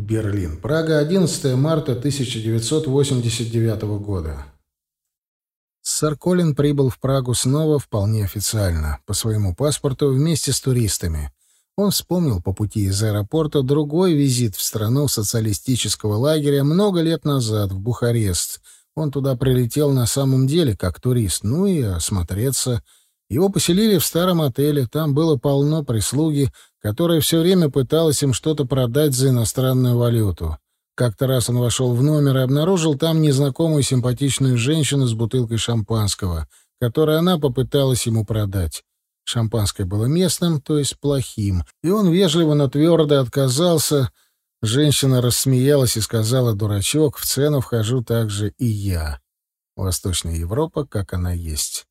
Берлин. Прага, 11 марта 1989 года. Сэр Колин прибыл в Прагу снова вполне официально, по своему паспорту, вместе с туристами. Он вспомнил по пути из аэропорта другой визит в страну социалистического лагеря много лет назад, в Бухарест. Он туда прилетел на самом деле как турист, ну и осмотреться. Его поселили в старом отеле, там было полно прислуги, которая все время пыталась им что-то продать за иностранную валюту. Как-то раз он вошел в номер и обнаружил там незнакомую симпатичную женщину с бутылкой шампанского, которую она попыталась ему продать. Шампанское было местным, то есть плохим, и он вежливо, но твердо отказался. Женщина рассмеялась и сказала, «Дурачок, в цену вхожу также и я». Восточная Европа, как она есть.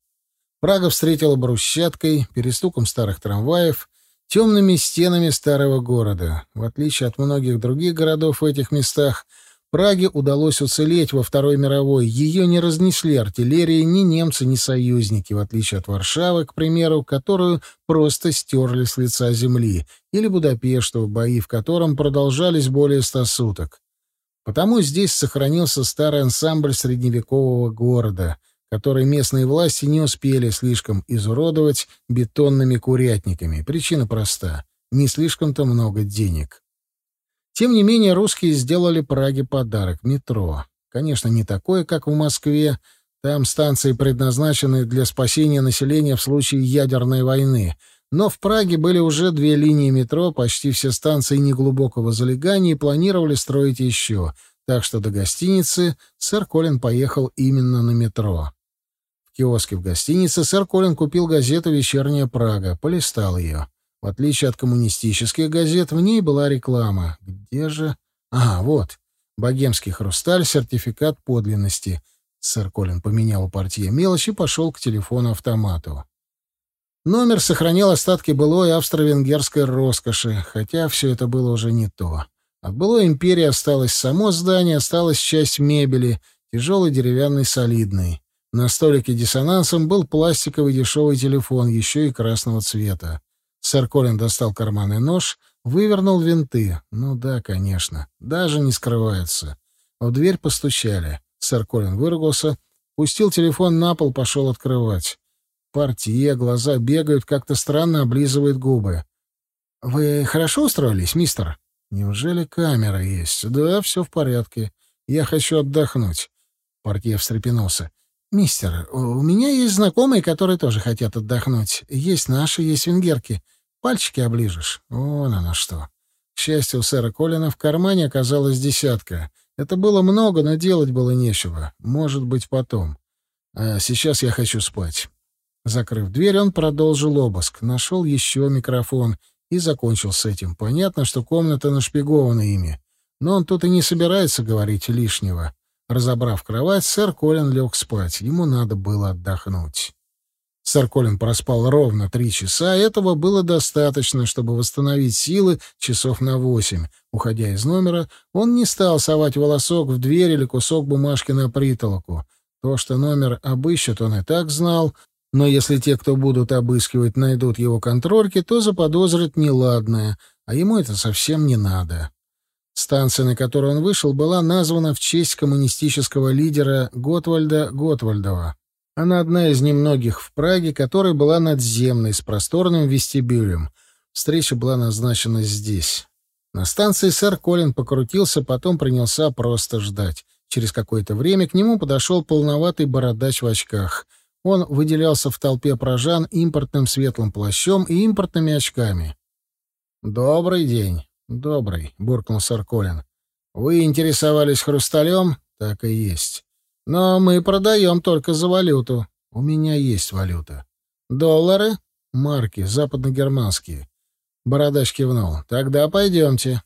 Прага встретила брусчаткой, перестуком старых трамваев — темными стенами старого города. В отличие от многих других городов в этих местах, Праге удалось уцелеть во Второй мировой. Ее не разнесли артиллерии ни немцы, ни союзники, в отличие от Варшавы, к примеру, которую просто стерли с лица земли, или Будапешту, бои в котором продолжались более ста суток. Потому здесь сохранился старый ансамбль средневекового города — который местные власти не успели слишком изуродовать бетонными курятниками. Причина проста — не слишком-то много денег. Тем не менее, русские сделали Праге подарок — метро. Конечно, не такое, как в Москве. Там станции предназначены для спасения населения в случае ядерной войны. Но в Праге были уже две линии метро, почти все станции неглубокого залегания и планировали строить еще. Так что до гостиницы сэр Колин поехал именно на метро киоске в гостинице сэр Колин купил газету «Вечерняя Прага», полистал ее. В отличие от коммунистических газет, в ней была реклама. Где же... А, вот. Богемский хрусталь, сертификат подлинности. Сэр Колин поменял у партии мелочь и пошел к телефону-автомату. Номер сохранял остатки былой австро-венгерской роскоши, хотя все это было уже не то. От былой империи осталось само здание, осталась часть мебели, тяжелый деревянный солидный. На столике диссонансом был пластиковый дешевый телефон, еще и красного цвета. Сэр Колин достал карманный нож, вывернул винты. Ну да, конечно. Даже не скрывается. В дверь постучали. Сэр Колин выругался, пустил телефон на пол, пошел открывать. Партия, глаза бегают, как-то странно облизывает губы. «Вы хорошо устроились, мистер?» «Неужели камера есть?» «Да, все в порядке. Я хочу отдохнуть». Портье встрепенулся. «Мистер, у меня есть знакомые, которые тоже хотят отдохнуть. Есть наши, есть венгерки. Пальчики оближешь. Вон оно что». К счастью, у сэра Колина в кармане оказалась десятка. Это было много, но делать было нечего. Может быть, потом. А сейчас я хочу спать. Закрыв дверь, он продолжил обыск. Нашел еще микрофон и закончил с этим. Понятно, что комната нашпигована ими. Но он тут и не собирается говорить лишнего. Разобрав кровать, сэр Колин лег спать. Ему надо было отдохнуть. Сэр Колин проспал ровно три часа, этого было достаточно, чтобы восстановить силы часов на восемь. Уходя из номера, он не стал совать волосок в дверь или кусок бумажки на притолоку. То, что номер обыщут, он и так знал, но если те, кто будут обыскивать, найдут его контрольки, то заподозрят неладное, а ему это совсем не надо. Станция, на которую он вышел, была названа в честь коммунистического лидера Готвальда Готвальдова. Она одна из немногих в Праге, которая была надземной, с просторным вестибюлем. Встреча была назначена здесь. На станции сэр Колин покрутился, потом принялся просто ждать. Через какое-то время к нему подошел полноватый бородач в очках. Он выделялся в толпе прожан импортным светлым плащом и импортными очками. «Добрый день. «Добрый», — буркнул Сарколин. «Вы интересовались хрусталем?» «Так и есть. Но мы продаем только за валюту. У меня есть валюта. Доллары?» «Марки, западногерманские». Бородач кивнул. «Тогда пойдемте».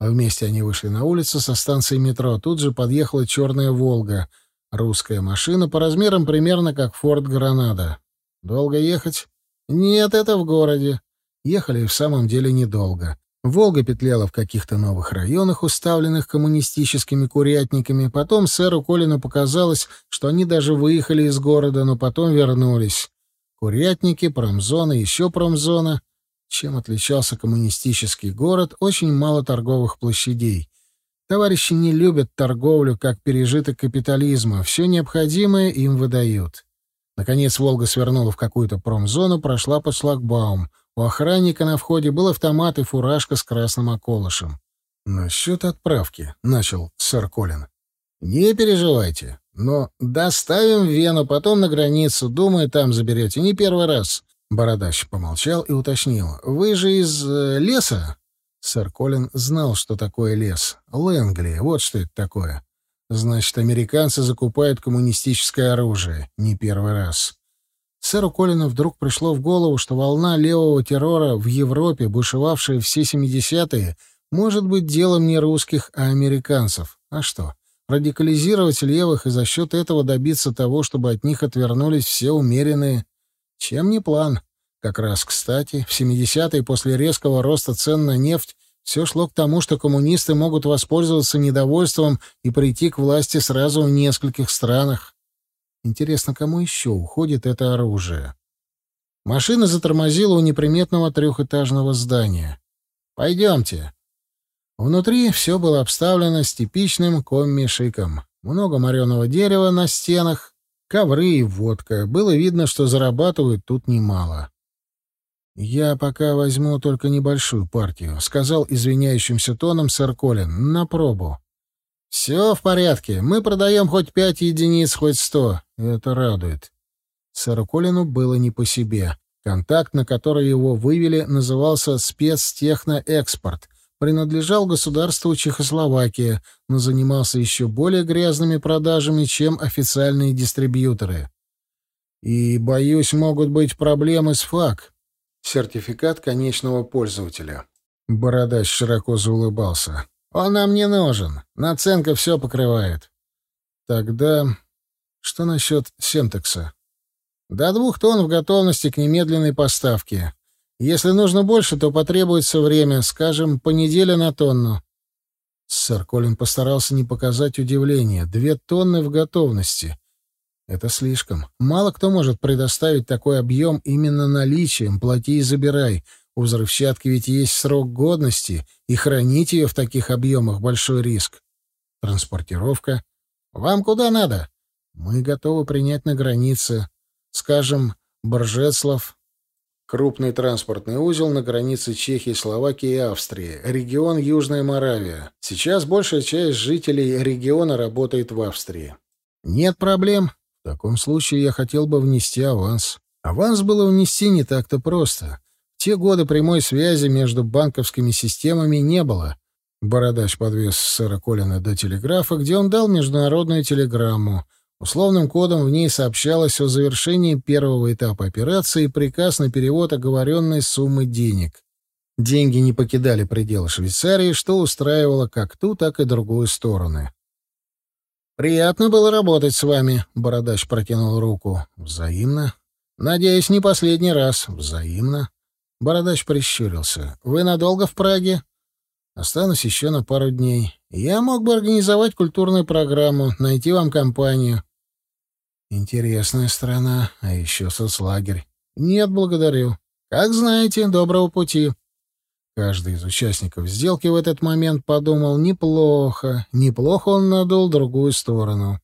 Вместе они вышли на улицу со станции метро. Тут же подъехала черная «Волга». Русская машина по размерам примерно как «Форд Гранада». «Долго ехать?» «Нет, это в городе». Ехали в самом деле недолго. Волга петляла в каких-то новых районах, уставленных коммунистическими курятниками. Потом сэру Колину показалось, что они даже выехали из города, но потом вернулись. Курятники, промзона, еще промзона. Чем отличался коммунистический город? Очень мало торговых площадей. Товарищи не любят торговлю как пережиток капитализма. Все необходимое им выдают. Наконец Волга свернула в какую-то промзону, прошла под шлагбаум. У охранника на входе был автомат и фуражка с красным околышем. «Насчет отправки», — начал сэр Колин. «Не переживайте. Но доставим в Вену, потом на границу. Думаю, там заберете. Не первый раз». Бородач помолчал и уточнил. «Вы же из э, леса?» Сэр Колин знал, что такое лес. Лэнгли, вот что это такое. Значит, американцы закупают коммунистическое оружие. Не первый раз. Сэру Колину вдруг пришло в голову, что волна левого террора в Европе, бушевавшая все 70-е, может быть делом не русских, а американцев. А что? Радикализировать левых и за счет этого добиться того, чтобы от них отвернулись все умеренные. Чем не план? Как раз кстати, в 70-е после резкого роста цен на нефть все шло к тому, что коммунисты могут воспользоваться недовольством и прийти к власти сразу в нескольких странах. Интересно, кому еще уходит это оружие? Машина затормозила у неприметного трехэтажного здания. «Пойдемте». Внутри все было обставлено с типичным комми-шиком. Много мореного дерева на стенах, ковры и водка. Было видно, что зарабатывают тут немало. «Я пока возьму только небольшую партию», — сказал извиняющимся тоном сэр Колин. «На пробу». «Все в порядке. Мы продаем хоть пять единиц, хоть сто. Это радует». Сэру Колину было не по себе. Контакт, на который его вывели, назывался «Спецтехноэкспорт», принадлежал государству Чехословакия, но занимался еще более грязными продажами, чем официальные дистрибьюторы. «И, боюсь, могут быть проблемы с ФАК», Сертификат конечного пользователя. Бородач широко заулыбался. «Он нам не нужен. Наценка все покрывает». «Тогда что насчет Семтекса?» «До двух тонн в готовности к немедленной поставке. Если нужно больше, то потребуется время, скажем, по неделе на тонну». Сэр Колин постарался не показать удивления. «Две тонны в готовности. Это слишком. Мало кто может предоставить такой объем именно наличием, плати и забирай. У взрывчатки ведь есть срок годности, и хранить ее в таких объемах — большой риск. Транспортировка. Вам куда надо? Мы готовы принять на границе. Скажем, Боржецлав. Крупный транспортный узел на границе Чехии, Словакии и Австрии. Регион Южная Моравия. Сейчас большая часть жителей региона работает в Австрии. Нет проблем. В таком случае я хотел бы внести аванс. Аванс было внести не так-то просто. Те годы прямой связи между банковскими системами не было. Бородач подвез сэра Колина до телеграфа, где он дал международную телеграмму. Условным кодом в ней сообщалось о завершении первого этапа операции и приказ на перевод оговоренной суммы денег. Деньги не покидали пределы Швейцарии, что устраивало как ту, так и другую стороны. «Приятно было работать с вами», — Бородач протянул руку. «Взаимно». «Надеюсь, не последний раз. Взаимно». Бородач прищурился. «Вы надолго в Праге?» «Останусь еще на пару дней. Я мог бы организовать культурную программу, найти вам компанию». «Интересная страна, а еще соцлагерь». «Нет, благодарю. Как знаете, доброго пути». Каждый из участников сделки в этот момент подумал «неплохо, неплохо он надул другую сторону».